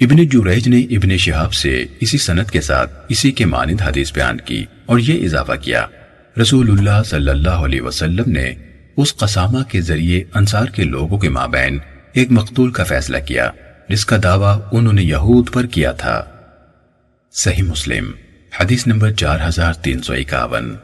ابن جوریج نے ابن شہاب سے اسی سنت کے ساتھ اسی کے مانند حدیث بیان کی اور یہ اضافہ کیا۔ رسول اللہ صلی اللہ علیہ وسلم نے اس قسامہ کے ذریعے انصار کے لوگوں کے مابین ایک مقتول کا فیصلہ کیا، جس کا دعویٰ انہوں نے یہود پر کیا تھا۔ صحیح مسلم، حدیث نمبر چار ہزار تین سو اکاون۔